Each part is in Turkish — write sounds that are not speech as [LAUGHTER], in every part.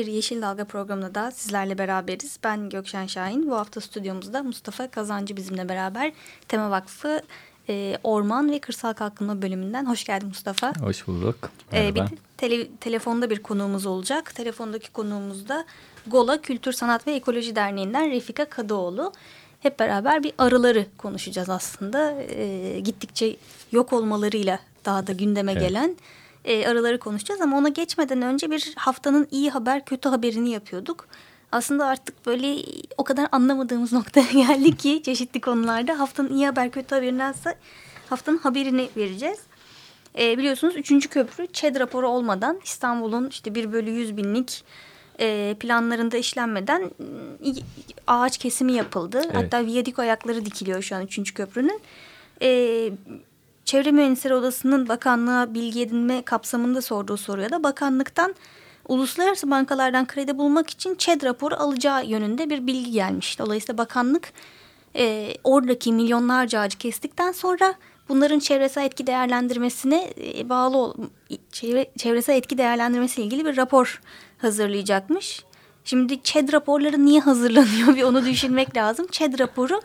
bir Yeşil Dalga programında da sizlerle beraberiz. Ben Gökşen Şahin. Bu hafta stüdyomuzda Mustafa Kazancı bizimle beraber Tema Vakfı e, Orman ve Kırsal Kalkınma bölümünden. Hoş geldin Mustafa. Hoş bulduk. Merhaba. E, bir tele, telefonda bir konuğumuz olacak. Telefondaki konuğumuz da Gola Kültür Sanat ve Ekoloji Derneği'nden Refika Kadıoğlu. Hep beraber bir arıları konuşacağız aslında. E, gittikçe yok olmalarıyla daha da gündeme evet. gelen e, araları konuşacağız ama ona geçmeden önce bir haftanın iyi haber kötü haberini yapıyorduk. Aslında artık böyle o kadar anlamadığımız [LAUGHS] noktaya geldik ki çeşitli konularda haftanın iyi haber kötü haberindense haftanın haberini vereceğiz. E, biliyorsunuz 3. köprü ÇED raporu olmadan İstanbul'un işte 1 bölü 100 binlik e, planlarında işlenmeden ağaç kesimi yapıldı. Evet. Hatta viyadik ayakları dikiliyor şu an 3. köprünün. E, Çevre Mühendisleri Odası'nın bakanlığa bilgi edinme kapsamında sorduğu soruya da bakanlıktan uluslararası bankalardan kredi bulmak için ÇED raporu alacağı yönünde bir bilgi gelmiş. Dolayısıyla bakanlık e, oradaki milyonlarca ağacı kestikten sonra bunların çevresel etki değerlendirmesine e, bağlı çevre, çevresel etki değerlendirmesi ilgili bir rapor hazırlayacakmış. Şimdi ÇED raporları niye hazırlanıyor [LAUGHS] bir onu düşünmek lazım. ÇED raporu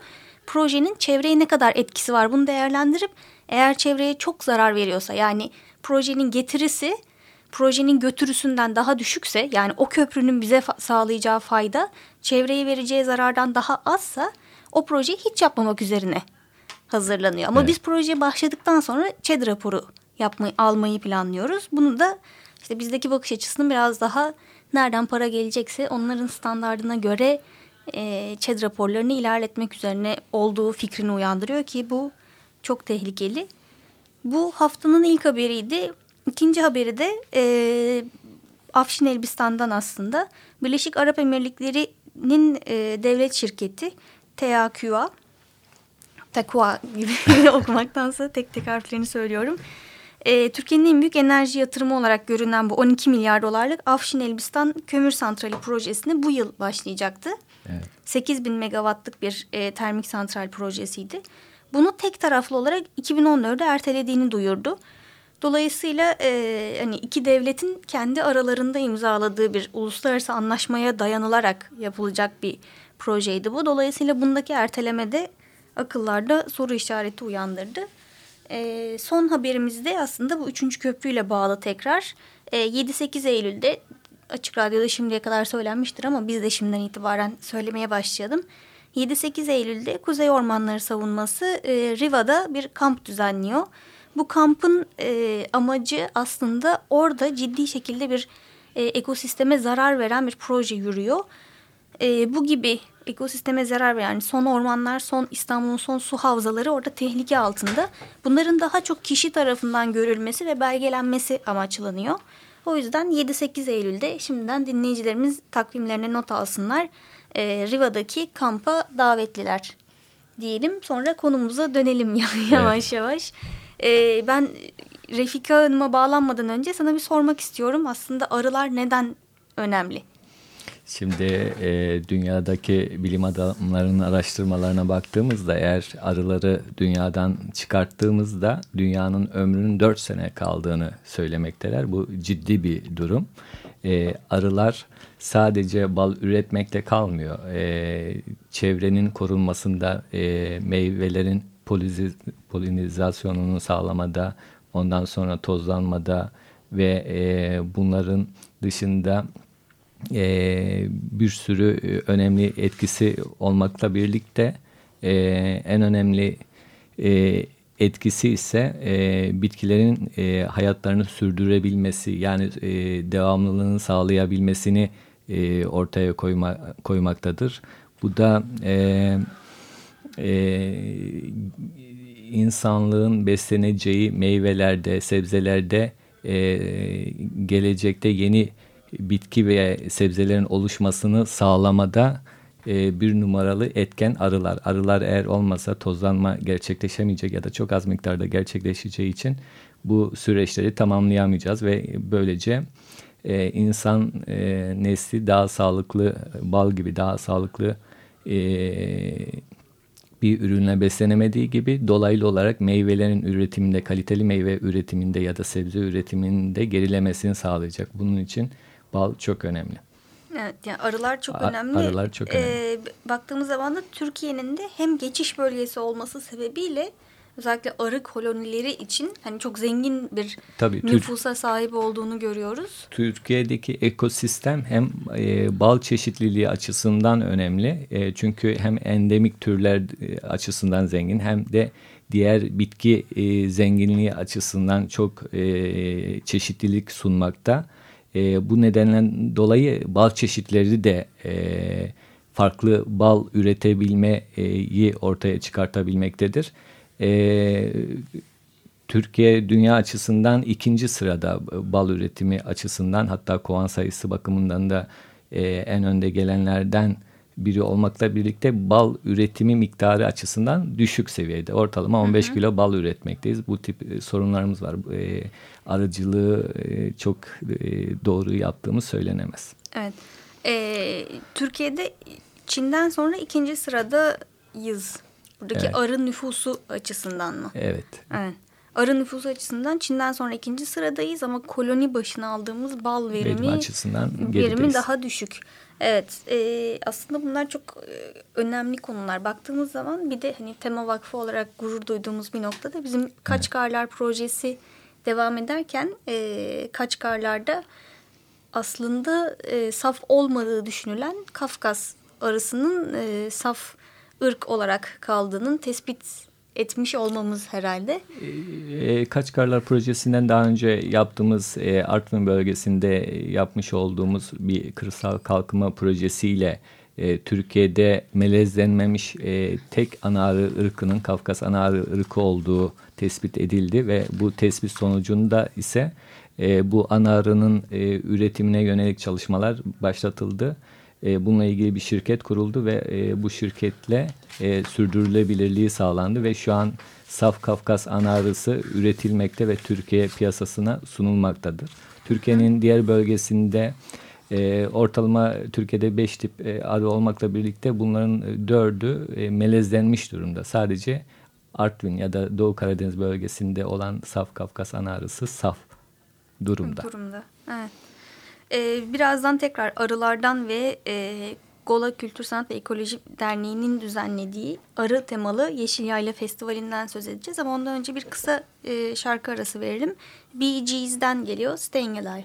projenin çevreye ne kadar etkisi var bunu değerlendirip eğer çevreye çok zarar veriyorsa yani projenin getirisi projenin götürüsünden daha düşükse yani o köprünün bize fa sağlayacağı fayda çevreye vereceği zarardan daha azsa o projeyi hiç yapmamak üzerine hazırlanıyor. Ama evet. biz projeye başladıktan sonra ÇED raporu yapmayı almayı planlıyoruz. Bunu da işte bizdeki bakış açısının biraz daha nereden para gelecekse onların standartına göre e, ÇED raporlarını ilerletmek üzerine olduğu fikrini uyandırıyor ki bu çok tehlikeli. Bu haftanın ilk haberiydi. İkinci haberi de e, Afşin Elbistan'dan aslında. Birleşik Arap Emirlikleri'nin e, devlet şirketi TAQA, TAQA gibi [LAUGHS] okumaktansa tek tek harflerini söylüyorum. E, Türkiye'nin en büyük enerji yatırımı olarak görünen bu 12 milyar dolarlık Afşin Elbistan Kömür Santrali projesini bu yıl başlayacaktı. Evet. 8 bin megawattlık bir e, termik santral projesiydi. Bunu tek taraflı olarak 2014'de ertelediğini duyurdu. Dolayısıyla e, hani iki devletin kendi aralarında imzaladığı bir uluslararası anlaşmaya dayanılarak yapılacak bir projeydi bu. Dolayısıyla bundaki ertelemede akıllarda soru işareti uyandırdı. E, son haberimizde aslında bu üçüncü köprüyle bağlı tekrar. E, 7-8 Eylül'de Açık Radyo'da şimdiye kadar söylenmiştir ama biz de şimdiden itibaren söylemeye başlayalım. 7-8 Eylül'de Kuzey Ormanları Savunması e, Riva'da bir kamp düzenliyor. Bu kampın e, amacı aslında orada ciddi şekilde bir e, ekosisteme zarar veren bir proje yürüyor. E, bu gibi ekosisteme zarar veren yani son ormanlar, son İstanbul'un son su havzaları orada tehlike altında. Bunların daha çok kişi tarafından görülmesi ve belgelenmesi amaçlanıyor. O yüzden 7-8 Eylül'de şimdiden dinleyicilerimiz takvimlerine not alsınlar e, Riva'daki kampa davetliler diyelim. Sonra konumuza dönelim [LAUGHS] yavaş evet. yavaş. E, ben Refika Hanım'a bağlanmadan önce sana bir sormak istiyorum. Aslında arılar neden önemli? Şimdi e, dünyadaki bilim adamlarının araştırmalarına baktığımızda eğer arıları dünyadan çıkarttığımızda dünyanın ömrünün dört sene kaldığını söylemekteler. Bu ciddi bir durum. E, arılar sadece bal üretmekle kalmıyor. E, çevrenin korunmasında, e, meyvelerin polinizasyonunu sağlamada, ondan sonra tozlanmada ve e, bunların dışında e, bir sürü e, önemli etkisi olmakla birlikte e, en önemli e, etkisi ise e, bitkilerin e, hayatlarını sürdürebilmesi yani e, devamlılığını sağlayabilmesini e, ortaya koyma, koymaktadır. Bu da e, e, insanlığın besleneceği meyvelerde, sebzelerde e, gelecekte yeni bitki veya sebzelerin oluşmasını sağlamada e, bir numaralı etken arılar. Arılar eğer olmasa tozlanma gerçekleşemeyecek ya da çok az miktarda gerçekleşeceği için bu süreçleri tamamlayamayacağız ve böylece e, insan e, nesli daha sağlıklı, bal gibi daha sağlıklı e, bir ürünle beslenemediği gibi dolaylı olarak meyvelerin üretiminde, kaliteli meyve üretiminde ya da sebze üretiminde gerilemesini sağlayacak. Bunun için bal çok önemli. Evet, yani arılar çok A önemli. Arılar çok önemli. Ee, baktığımız zaman da Türkiye'nin de hem geçiş bölgesi olması sebebiyle özellikle arı kolonileri için hani çok zengin bir Tabii, nüfusa Türk, sahip olduğunu görüyoruz. Türkiye'deki ekosistem hem e, bal çeşitliliği açısından önemli. E, çünkü hem endemik türler e, açısından zengin hem de diğer bitki e, zenginliği açısından çok e, çeşitlilik sunmakta. E, bu nedenden dolayı bal çeşitleri de e, farklı bal üretebilmeyi ortaya çıkartabilmektedir. E, Türkiye dünya açısından ikinci sırada bal üretimi açısından hatta kovan sayısı bakımından da e, en önde gelenlerden biri olmakla birlikte bal üretimi miktarı açısından düşük seviyede. Ortalama 15 hı hı. kilo bal üretmekteyiz. Bu tip e, sorunlarımız var. E, arıcılığı e, çok e, doğru yaptığımız söylenemez. Evet. E, Türkiye'de Çin'den sonra ikinci sıradayız. Buradaki evet. arı nüfusu açısından mı? Evet. Evet. Arı nüfusu açısından Çin'den sonra ikinci sıradayız ama koloni başına aldığımız bal verimi, verimi açısından verimi daha düşük. Evet e, aslında bunlar çok e, önemli konular. Baktığımız zaman bir de hani Tema Vakfı olarak gurur duyduğumuz bir noktada bizim Kaçkarlar evet. projesi devam ederken e, Kaçkarlar'da aslında e, saf olmadığı düşünülen Kafkas arısının e, saf ırk olarak kaldığının tespit etmiş olmamız herhalde. E, Kaçkarlar projesinden daha önce yaptığımız e, Artvin bölgesinde yapmış olduğumuz bir kırsal kalkınma projesiyle e, Türkiye'de melezlenmemiş e, tek anarı ırkının Kafkas anarı ırkı olduğu tespit edildi ve bu tespit sonucunda ise e, bu anarının e, üretimine yönelik çalışmalar başlatıldı. E, bununla ilgili bir şirket kuruldu ve e, bu şirketle e, sürdürülebilirliği sağlandı ve şu an saf Kafkas anarısı üretilmekte ve Türkiye piyasasına sunulmaktadır. Türkiye'nin diğer bölgesinde e, ortalama Türkiye'de beş tip e, arı olmakla birlikte bunların dördü e, melezlenmiş durumda. Sadece Artvin ya da Doğu Karadeniz bölgesinde olan saf Kafkas anarısı saf durumda. Durumda, evet. Ee, birazdan tekrar arılardan ve e, Gola Kültür Sanat ve Ekoloji Derneği'nin düzenlediği arı temalı Yeşil Yayla Festivali'nden söz edeceğiz. Ama ondan önce bir kısa e, şarkı arası verelim. Bee Gees'den geliyor Staying Alive.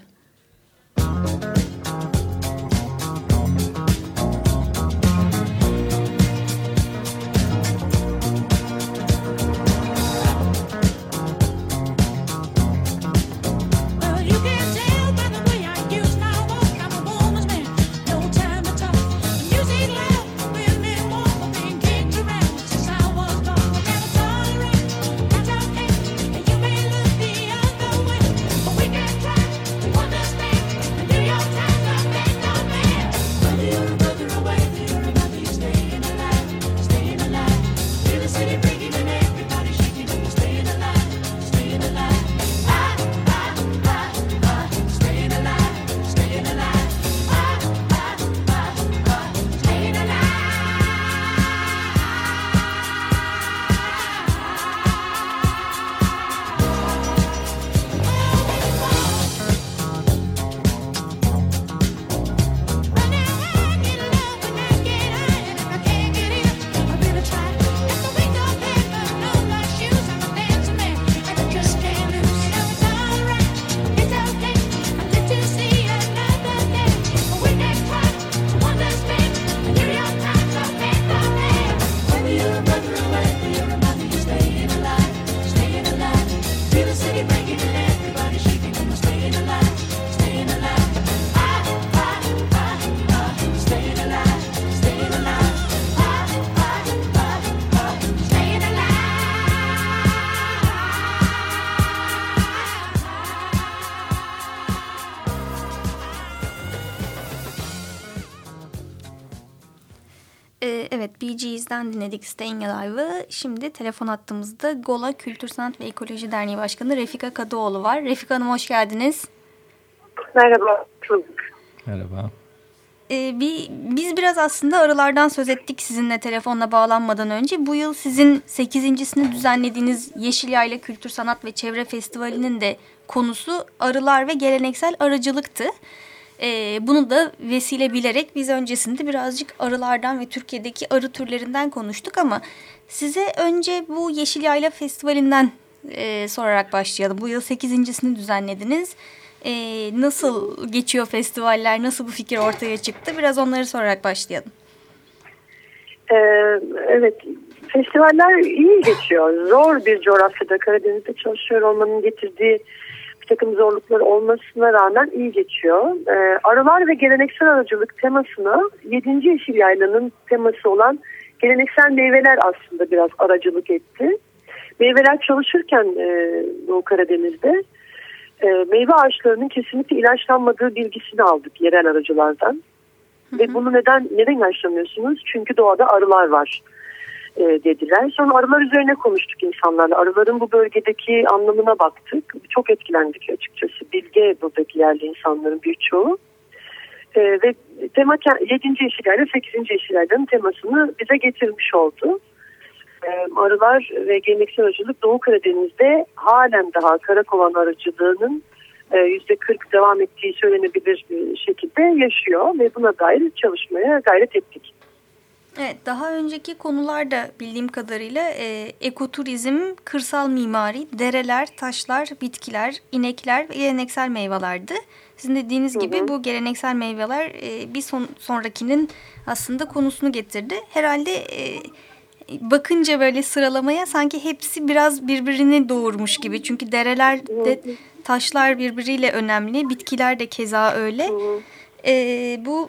Ee, evet Bee Gees'den dinledik Staying Alive'ı. Şimdi telefon attığımızda Gola Kültür Sanat ve Ekoloji Derneği Başkanı Refika Kadıoğlu var. Refika Hanım hoş geldiniz. Merhaba. Merhaba. Ee, bir, biz biraz aslında arılardan söz ettik sizinle telefonla bağlanmadan önce. Bu yıl sizin sekizincisini düzenlediğiniz Yeşil Yayla Kültür Sanat ve Çevre Festivali'nin de konusu arılar ve geleneksel arıcılıktı. Ee, bunu da vesile bilerek biz öncesinde birazcık arılardan ve Türkiye'deki arı türlerinden konuştuk ama size önce bu Yeşil Yayla Festivali'nden e, sorarak başlayalım. Bu yıl sekizincisini düzenlediniz. E, nasıl geçiyor festivaller, nasıl bu fikir ortaya çıktı? Biraz onları sorarak başlayalım. Ee, evet, festivaller iyi geçiyor. Zor bir coğrafyada Karadeniz'de çalışıyor olmanın getirdiği takım zorluklar olmasına rağmen iyi geçiyor. Ee, arılar ve geleneksel aracılık temasına 7. Yeşil Yayla'nın teması olan geleneksel meyveler aslında biraz aracılık etti. Meyveler çalışırken e, Doğu Karadeniz'de e, meyve ağaçlarının kesinlikle ilaçlanmadığı bilgisini aldık yerel aracılardan. Hı hı. Ve bunu neden neden ilaçlamıyorsunuz? Çünkü doğada arılar var e, dediler. Sonra arılar üzerine konuştuk insanlarla. Arıların bu bölgedeki anlamına baktık. Çok etkilendik açıkçası. Bilge buradaki yerli insanların birçoğu. E, ve tema 7. yeşillerle 8. yeşillerden temasını bize getirmiş oldu. E, arılar ve geleneksel arıcılık Doğu Karadeniz'de halen daha karakovan arıcılığının %40 e, devam ettiği söylenebilir şekilde yaşıyor ve buna dair çalışmaya gayret ettik. Evet, daha önceki konularda bildiğim kadarıyla e, ekoturizm, kırsal mimari, dereler, taşlar, bitkiler, inekler ve geleneksel meyvelerdi. Sizin dediğiniz hı hı. gibi bu geleneksel meyveler e, bir son, sonrakinin aslında konusunu getirdi. Herhalde e, bakınca böyle sıralamaya sanki hepsi biraz birbirini doğurmuş gibi. Çünkü derelerde taşlar birbiriyle önemli, bitkiler de keza öyle. E, bu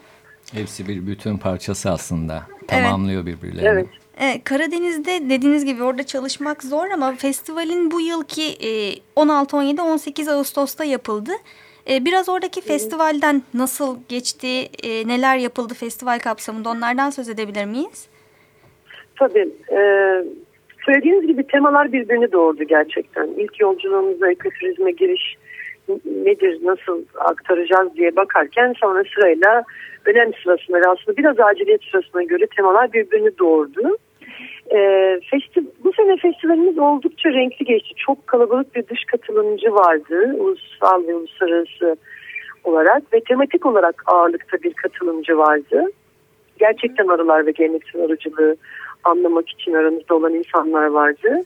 Hepsi bir bütün parçası aslında. Tamamlıyor evet. birbirlerini. Evet. Evet, Karadeniz'de dediğiniz gibi orada çalışmak zor ama festivalin bu yılki 16, 17, 18 Ağustos'ta yapıldı. E, biraz oradaki festivalden nasıl geçti, e, neler yapıldı festival kapsamında onlardan söz edebilir miyiz? Tabii. E, söylediğiniz gibi temalar birbirini doğurdu gerçekten. İlk yolculuğumuzda ekoturizme giriş nedir, nasıl aktaracağız diye bakarken sonra sırayla önem sırasına aslında biraz aciliyet sırasına göre temalar birbirini doğurdu. Ee, festi bu sene festivalimiz oldukça renkli geçti. Çok kalabalık bir dış katılımcı vardı. Ulusal ve uluslararası olarak ve tematik olarak ağırlıkta bir katılımcı vardı. Gerçekten arılar ve geleneksel arıcılığı anlamak için aramızda olan insanlar vardı.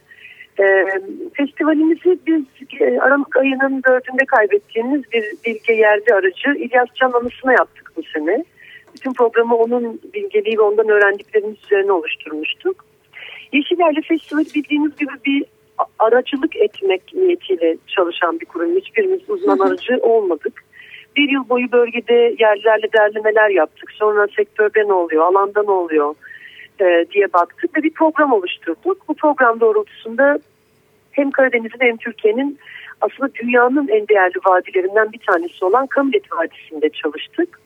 E, festivalimizi biz e, Aralık ayının dördünde kaybettiğimiz bir bilge yerli aracı İlyas Can anısına yaptık bu sene. Bütün programı onun bilgeliği ve ondan öğrendiklerimiz üzerine oluşturmuştuk. Yeşilerli Festivali bildiğiniz gibi bir aracılık etmek niyetiyle çalışan bir kurum. Hiçbirimiz uzman aracı olmadık. Bir yıl boyu bölgede yerlerle derlemeler yaptık. Sonra sektörde ne oluyor, alanda ne oluyor, e, diye baktık ve bir program oluşturduk. Bu program doğrultusunda hem Karadeniz'in hem Türkiye'nin aslında dünyanın en değerli vadilerinden bir tanesi olan Kamilet Vadisi'nde çalıştık.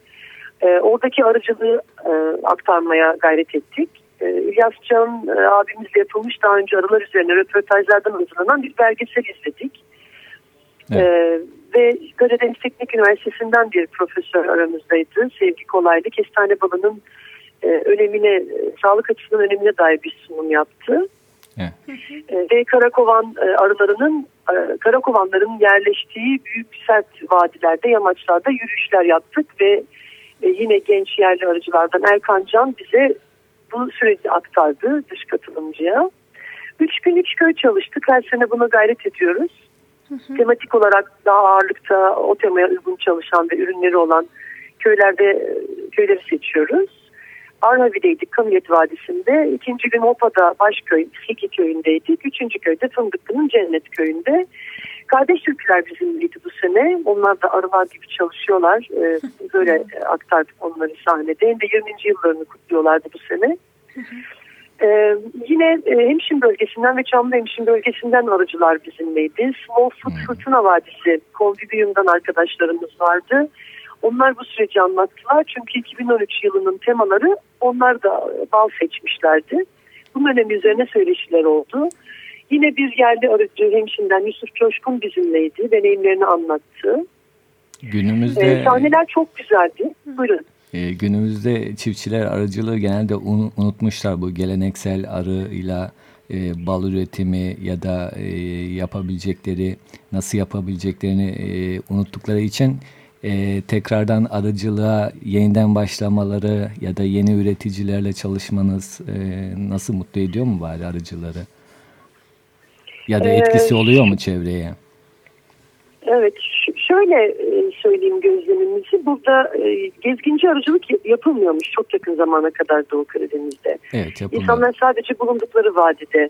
E, oradaki arıcılığı e, aktarmaya gayret ettik. E, İlyas Can e, abimizle yapılmış daha önce arılar üzerine röportajlardan hazırlanan bir belgesel izledik. Evet. E, ve Karadeniz Teknik Üniversitesi'nden bir profesör aramızdaydı. Sevgi Kolaylı. Kestane balının e, önemine, e, sağlık açısından önemine dair bir sunum yaptı. Evet. E, ve Karakovan arılarının, Karakovanların yerleştiği büyük sert vadilerde, yamaçlarda yürüyüşler yaptık ve yine genç yerli arıcılardan Erkan Can bize bu süreci aktardı dış katılımcıya. Üç gün üç köy çalıştık. Her sene buna gayret ediyoruz. Hı hı. Tematik olarak daha ağırlıkta o temaya uygun çalışan ve ürünleri olan köylerde köyleri seçiyoruz. Arnavi'deydik Kamiyet Vadisi'nde. İkinci gün Hopa'da Başköy, Siki köyündeydik. Üçüncü köyde Fındıklı'nın Cennet köyünde. Kardeş Türkler bizimleydi bu sene. Onlar da arılar gibi çalışıyorlar. Ee, [LAUGHS] böyle aktardık onları sahnede. Hem de 20. yıllarını kutluyorlardı bu sene. Ee, yine e, Hemşin bölgesinden ve Çamlı Hemşin bölgesinden arıcılar bizimleydi. Small Foot Fırtına Vadisi, Konvivium'dan arkadaşlarımız vardı. Onlar bu süreci anlattılar çünkü 2013 yılının temaları onlar da bal seçmişlerdi. Bu önemi üzerine söyleşiler oldu. Yine bir yerli arıcı hemşinden Yusuf Coşkun bizimleydi. Deneyimlerini anlattı. Günümüzde Ee, sahneler çok güzeldi. Buyurun. e, günümüzde çiftçiler arıcılığı genelde un- unutmuşlar bu geleneksel arıyla e, bal üretimi ya da e, yapabilecekleri nasıl yapabileceklerini e, unuttukları için e, tekrardan arıcılığa yeniden başlamaları ya da yeni üreticilerle çalışmanız e, nasıl mutlu ediyor mu bari arıcıları? Ya da Ee, etkisi oluyor mu çevreye? Evet, şöyle e, söyleyeyim gözlemimizi. Burada e, gezginci arıcılık yapılmıyormuş çok yakın zamana kadar Doğu Karadeniz'de. Evet yapılıyor. İnsanlar sadece bulundukları vadide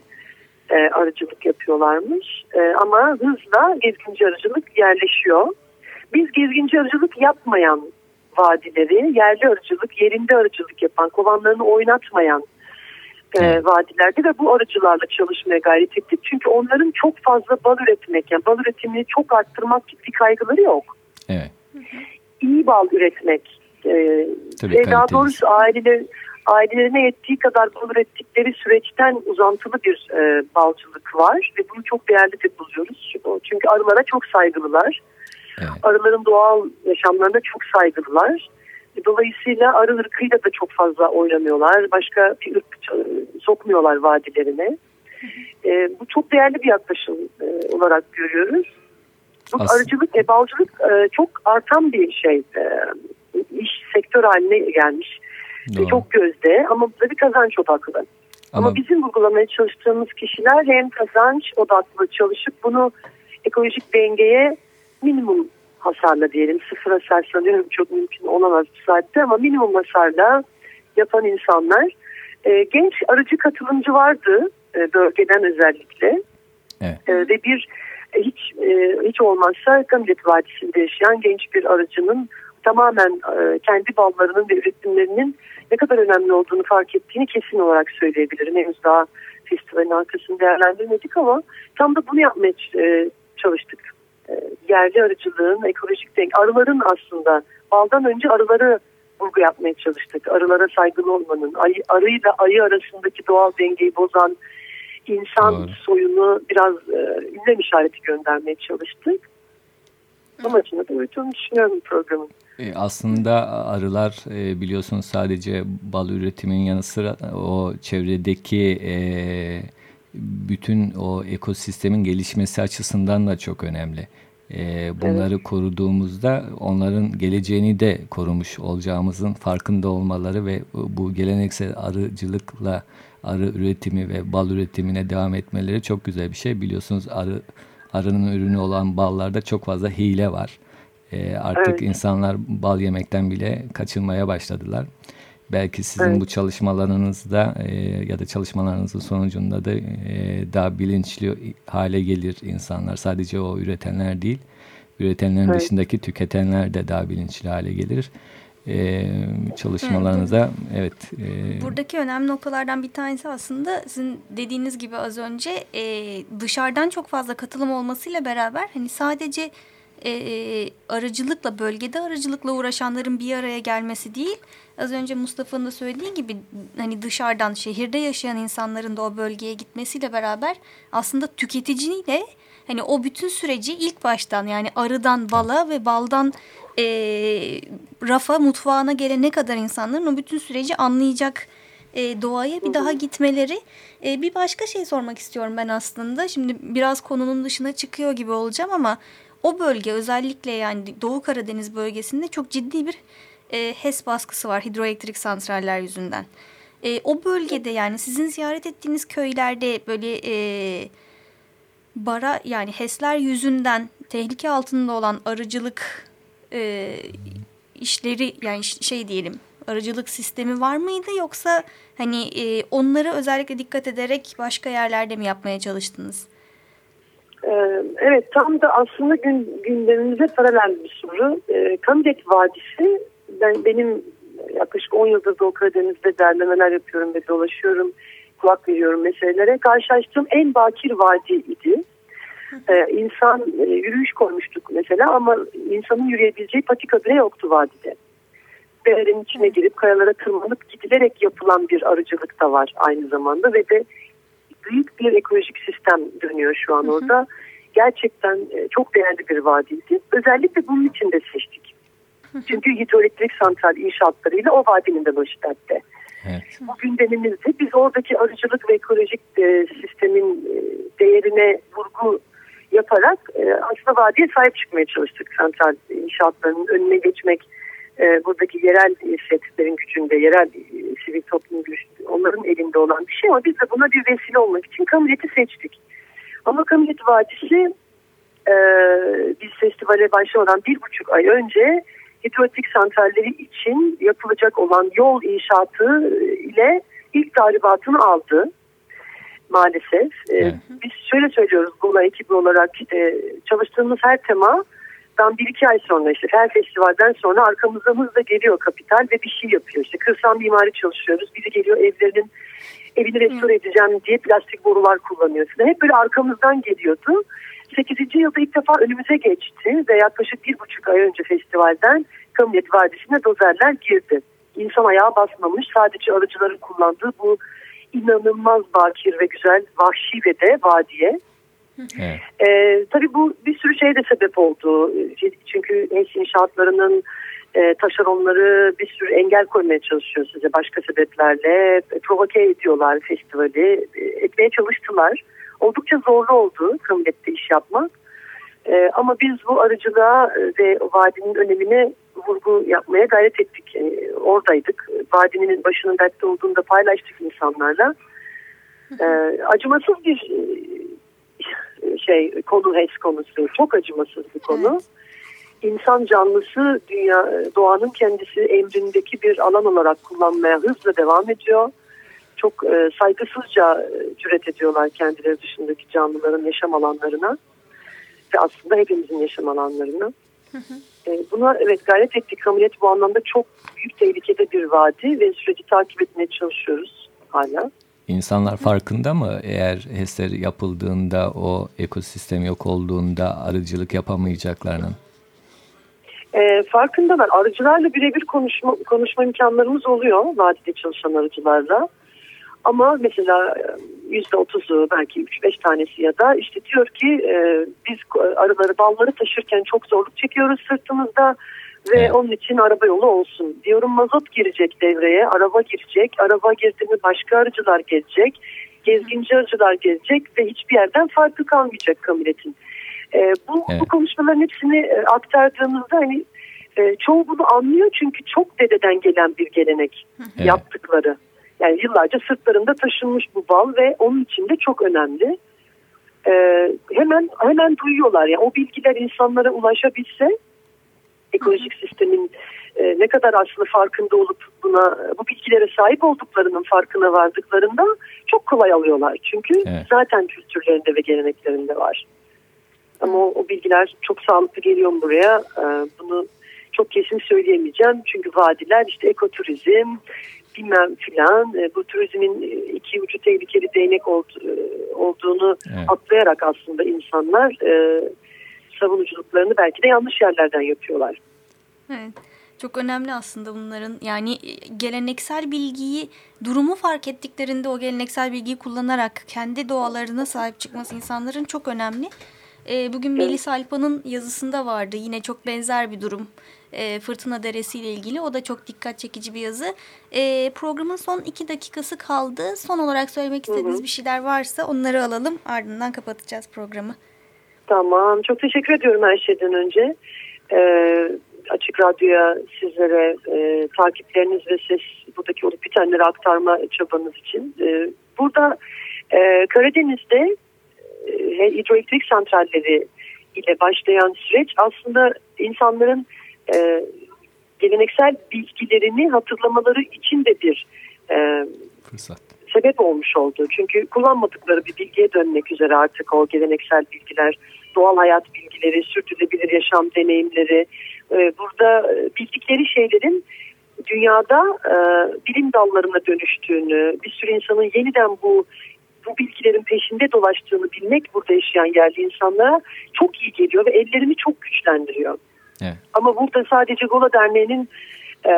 e, arıcılık yapıyorlarmış. Ama hızla gezginci arıcılık yerleşiyor. Biz gezginci arıcılık yapmayan vadileri, yerli arıcılık, yerinde arıcılık yapan, kovanlarını oynatmayan e, vadilerde ve bu arıcılarla çalışmaya gayret ettik. Çünkü onların çok fazla bal üretmek, yani bal üretimini çok arttırmak gibi kaygıları yok. Evet. İyi bal üretmek e, Tabii, daha doğrusu aileler, ailelerine yettiği kadar bal ürettikleri süreçten uzantılı bir e, balcılık var ve bunu çok değerli de buluyoruz. Çünkü arılara çok saygılılar. Evet. Arıların doğal yaşamlarına çok saygılılar. Dolayısıyla arı ırkıyla da çok fazla oynamıyorlar. Başka bir ırk e, sokmuyorlar vadilerine. E, bu çok değerli bir yaklaşım e, olarak görüyoruz. Bu arıcılık, e, balcılık e, çok artan bir şey. E, iş sektör haline gelmiş. E, Doğru. çok gözde ama bir kazanç odaklı. Ama, Ama bizim uygulamaya çalıştığımız kişiler hem kazanç odaklı çalışıp bunu ekolojik dengeye minimum hasarla diyelim. Sıfır hasar sanıyorum çok mümkün olamaz bu saatte ama minimum hasarla yapan insanlar. E, genç arıcı katılımcı vardı e, bölgeden özellikle. Evet. E, ve bir e, hiç e, hiç olmazsa Kamilet Vadisi'nde yaşayan genç bir arıcının tamamen e, kendi ballarının ve üretimlerinin ne kadar önemli olduğunu fark ettiğini kesin olarak söyleyebilirim. Henüz daha festivalin arkasını değerlendirmedik ama tam da bunu yapmaya e, çalıştık. E, yerli arıcılığın, ekolojik denge, arıların aslında baldan önce arıları vurgu yapmaya çalıştık. Arılara saygılı olmanın, ayı, arıyla ayı arasındaki doğal dengeyi bozan insan Doğru. soyunu biraz e, ünlem işareti göndermeye çalıştık. Amacına da uyduğunu düşünüyorum programın. E, Aslında arılar e, biliyorsunuz sadece bal üretiminin yanı sıra o çevredeki e, bütün o ekosistemin gelişmesi açısından da çok önemli. E, bunları koruduğumuzda onların geleceğini de korumuş olacağımızın farkında olmaları ve bu geleneksel arıcılıkla arı üretimi ve bal üretimine devam etmeleri çok güzel bir şey. Biliyorsunuz arı arının ürünü olan ballarda çok fazla hile var. E, artık Evet. insanlar bal yemekten bile kaçınmaya başladılar. Belki sizin Evet. bu çalışmalarınızda e, ya da çalışmalarınızın sonucunda da e, daha bilinçli hale gelir insanlar. Sadece o üretenler değil, üretenlerin Evet. dışındaki tüketenler de daha bilinçli hale gelir. E, çalışmalarınıza evet. e, Buradaki önemli noktalardan bir tanesi aslında sizin dediğiniz gibi az önce e, dışarıdan çok fazla katılım olmasıyla beraber hani sadece e, arıcılıkla bölgede arıcılıkla uğraşanların bir araya gelmesi değil. Az önce Mustafa'nın da söylediği gibi hani dışarıdan şehirde yaşayan insanların da o bölgeye gitmesiyle beraber aslında tüketiciyle hani o bütün süreci ilk baştan yani arıdan bala ve baldan e, rafa mutfağına gelene kadar insanların o bütün süreci anlayacak e, doğaya bir daha gitmeleri. E, bir başka şey sormak istiyorum ben aslında. Şimdi biraz konunun dışına çıkıyor gibi olacağım ama o bölge özellikle yani Doğu Karadeniz bölgesinde çok ciddi bir e, HES baskısı var hidroelektrik santraller yüzünden. E, o bölgede yani sizin ziyaret ettiğiniz köylerde böyle e, bara yani HES'ler yüzünden tehlike altında olan arıcılık e, işleri yani şey diyelim arıcılık sistemi var mıydı yoksa hani e, onları özellikle dikkat ederek başka yerlerde mi yapmaya çalıştınız? Ee, evet tam da aslında gün, gündemimize paralel bir soru. Kamidet Vadisi ben benim yaklaşık 10 yıldır Doğu Karadeniz'de derlemeler yapıyorum ve dolaşıyorum. Kulak veriyorum meselelere. Karşılaştığım en bakir vadi idi. Ee, insan e, yürüyüş koymuştuk mesela ama insanın yürüyebileceği patika bile yoktu vadide. Beherin içine girip kayalara tırmanıp gidilerek yapılan bir arıcılık da var aynı zamanda ve de büyük bir ekolojik sistem dönüyor şu an orada. Gerçekten e, çok değerli bir vadiydi. Özellikle bunun için de seçtik. Çünkü hidroelektrik santral inşaatlarıyla o vadinin de başı dertte. Evet. Bu gündemimizde biz oradaki arıcılık ve ekolojik e, sistemin e, değerine vurgu yaparak e, aslında vadiye sahip çıkmaya çalıştık. Santral inşaatlarının önüne geçmek, e, buradaki yerel inisiyatiflerin gücünde, yerel e, sivil toplum gücünde, onların elinde olan bir şey ama biz de buna bir vesile olmak için Kamileti seçtik. Ama Kamilet Vadisi e, biz festivale başlamadan bir buçuk ay önce hidroelektrik santralleri için yapılacak olan yol inşaatı ile ilk tahribatını aldı maalesef. Ee, evet. Biz şöyle söylüyoruz Gola ekibi olarak işte çalıştığımız her tema dan bir iki ay sonra işte her festivalden sonra arkamızda hızla geliyor kapital ve bir şey yapıyor. İşte kırsal mimari çalışıyoruz. Biri geliyor evlerinin evini restore edeceğim diye plastik borular kullanıyor. Hep böyle arkamızdan geliyordu. 8. yılda ilk defa önümüze geçti ve yaklaşık bir buçuk ay önce festivalden Kamiyet Vadisi'ne dozerler girdi. İnsan ayağı basmamış sadece arıcıların kullandığı bu inanılmaz bakir ve güzel vahşi ve de vadiye. Evet. Ee, tabii bu bir sürü şeye de sebep oldu. Çünkü HES inşaatlarının e, taşeronları bir sürü engel koymaya çalışıyor size başka sebeplerle. Provoke ediyorlar festivali. E, etmeye çalıştılar. Oldukça zorlu oldu Kımlet'te iş yapmak. E, ama biz bu arıcılığa ve vadinin önemine vurgu yapmaya gayret ettik. E, oradaydık. Vadinin başının dertte olduğunu paylaştık insanlarla. E, acımasız bir e, şey konu HES konusu. Çok acımasız bir konu. Evet. İnsan canlısı dünya doğanın kendisi emrindeki bir alan olarak kullanmaya hızla devam ediyor. Çok e, saygısızca e, cüret ediyorlar kendileri dışındaki canlıların yaşam alanlarına ve aslında hepimizin yaşam alanlarına. Hı hı. E, buna evet gayret ettik. Kamiliyet bu anlamda çok büyük tehlikede bir vadi ve süreci takip etmeye çalışıyoruz hala. İnsanlar farkında mı eğer HES'ler yapıldığında o ekosistem yok olduğunda arıcılık yapamayacaklarının? E, farkındalar. Arıcılarla birebir konuşma, konuşma imkanlarımız oluyor vadide çalışan arıcılarla. Ama mesela yüzde otuzu belki üç beş tanesi ya da işte diyor ki e, biz arıları balları taşırken çok zorluk çekiyoruz sırtımızda ve evet. onun için araba yolu olsun. Diyorum mazot girecek devreye, araba girecek, araba girdi mi başka arıcılar gelecek, gezginci arıcılar gelecek ve hiçbir yerden farklı kalmayacak kamiletin. E, bu, evet. bu konuşmaların hepsini e, aktardığımızda hani e, çoğu bunu anlıyor çünkü çok dededen gelen bir gelenek evet. yaptıkları. Yani yıllarca sırtlarında taşınmış bu bal ve onun için de çok önemli. Ee, hemen hemen duyuyorlar. Yani o bilgiler insanlara ulaşabilse ekolojik sistemin e, ne kadar aslında farkında olup buna bu bilgilere sahip olduklarının farkına vardıklarında çok kolay alıyorlar. Çünkü evet. zaten kültürlerinde ve geleneklerinde var. Ama o, o bilgiler çok sağlıklı geliyor buraya. Ee, bunu çok kesin söyleyemeyeceğim. Çünkü vadiler işte ekoturizm, bilmem filan e, bu turizmin e, iki ucu tehlikeli değnek e, olduğunu evet. atlayarak aslında insanlar savunuculuklarını belki de yanlış yerlerden yapıyorlar. Evet. Çok önemli aslında bunların yani geleneksel bilgiyi durumu fark ettiklerinde o geleneksel bilgiyi kullanarak kendi doğalarına sahip çıkması insanların çok önemli. Bugün Melis Alpa'nın yazısında vardı yine çok benzer bir durum e, Fırtına Deresi ile ilgili. O da çok dikkat çekici bir yazı. E, programın son iki dakikası kaldı. Son olarak söylemek istediğiniz hı hı. bir şeyler varsa onları alalım. Ardından kapatacağız programı. Tamam. Çok teşekkür ediyorum her şeyden önce. Ee, Açık Radyo'ya sizlere e, takipleriniz ve ses buradaki olup bitenleri aktarma çabanız için. E, burada e, Karadeniz'de e, hidroelektrik santralleri ile başlayan süreç aslında insanların e, geleneksel bilgilerini hatırlamaları için de bir e, fırsat sebep olmuş oldu. Çünkü kullanmadıkları bir bilgiye dönmek üzere artık o geleneksel bilgiler, doğal hayat bilgileri, sürdürülebilir yaşam deneyimleri. E, burada bildikleri şeylerin dünyada e, bilim dallarına dönüştüğünü, bir sürü insanın yeniden bu bu bilgilerin peşinde dolaştığını bilmek burada yaşayan yerli insanlara çok iyi geliyor ve ellerini çok güçlendiriyor. Evet. Ama burada sadece Gola Derneği'nin e,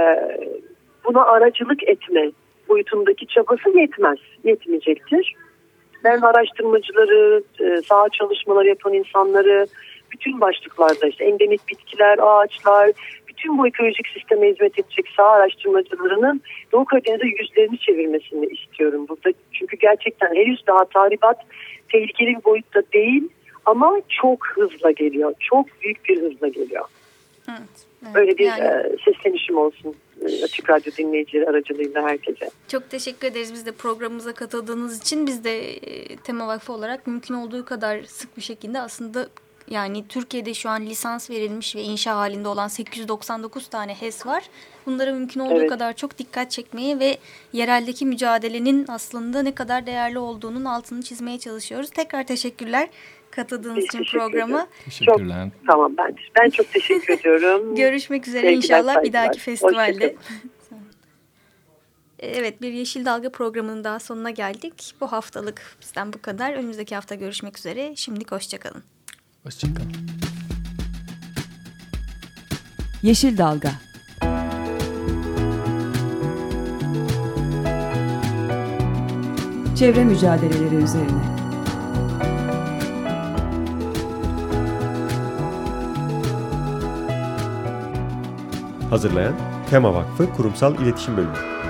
buna aracılık etme boyutundaki çabası yetmez, yetmeyecektir. Ben araştırmacıları, e, saha çalışmaları yapan insanları, bütün başlıklarda işte endemik bitkiler, ağaçlar, bütün bu ekolojik sisteme hizmet edecek saha araştırmacılarının Doğu Karadeniz'e yüzlerini çevirmesini istiyorum burada. Çünkü gerçekten henüz daha tahribat tehlikeli bir boyutta değil ama çok hızla geliyor. Çok büyük bir hızla geliyor. Evet. Evet, Böyle bir yani... e, seslenişim olsun Açık Radyo dinleyicileri aracılığıyla herkese. Çok teşekkür ederiz biz de programımıza katıldığınız için. Biz de e, Tema Vakfı olarak mümkün olduğu kadar sık bir şekilde aslında yani Türkiye'de şu an lisans verilmiş ve inşa halinde olan 899 tane HES var. Bunlara mümkün olduğu evet. kadar çok dikkat çekmeye ve yereldeki mücadelenin aslında ne kadar değerli olduğunun altını çizmeye çalışıyoruz. Tekrar teşekkürler katıldığınız için programa. Teşekkürler. Çok, tamam ben ben çok teşekkür [LAUGHS] ediyorum. Görüşmek üzere Sevgiler, inşallah saygılar. bir dahaki festivalde. [LAUGHS] Evet bir Yeşil Dalga programının daha sonuna geldik. Bu haftalık bizden bu kadar. Önümüzdeki hafta görüşmek üzere. Şimdilik hoşçakalın. Hoşçakalın. Yeşil Dalga Çevre mücadeleleri üzerine Hazırlayan Tema Vakfı Kurumsal İletişim Bölümü